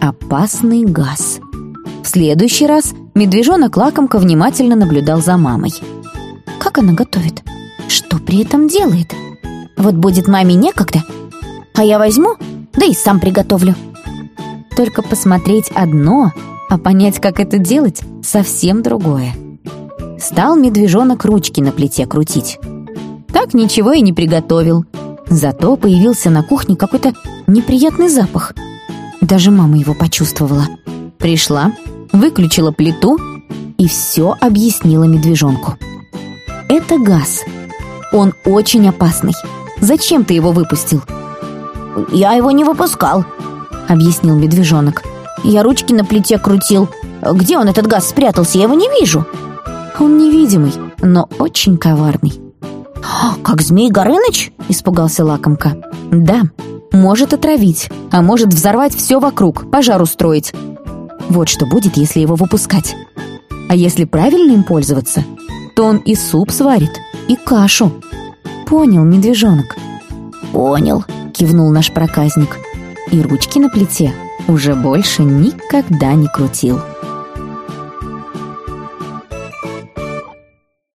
Опасный газ. В следующий раз медвежонок-лакомка внимательно наблюдал за мамой. Как она готовит? Что при этом делает? Вот будет маме некогда, а я возьму, да и сам приготовлю. Только посмотреть одно, а понять, как это делать, совсем другое. Стал медвежонок ручки на плите крутить. Так ничего и не приготовил. Зато появился на кухне какой-то неприятный запах. Даже мама его почувствовала. Пришла, выключила плиту и все объяснила медвежонку. Это газ. Он очень опасный. Зачем ты его выпустил? Я его не выпускал, объяснил медвежонок. Я ручки на плите крутил. Где он, этот газ, спрятался? Я его не вижу. Он невидимый, но очень коварный. «Как Змей Горыныч?» — испугался лакомка. «Да, может отравить, а может взорвать все вокруг, пожар устроить. Вот что будет, если его выпускать. А если правильно им пользоваться, то он и суп сварит, и кашу. Понял, медвежонок?» «Понял», — кивнул наш проказник. И ручки на плите уже больше никогда не крутил.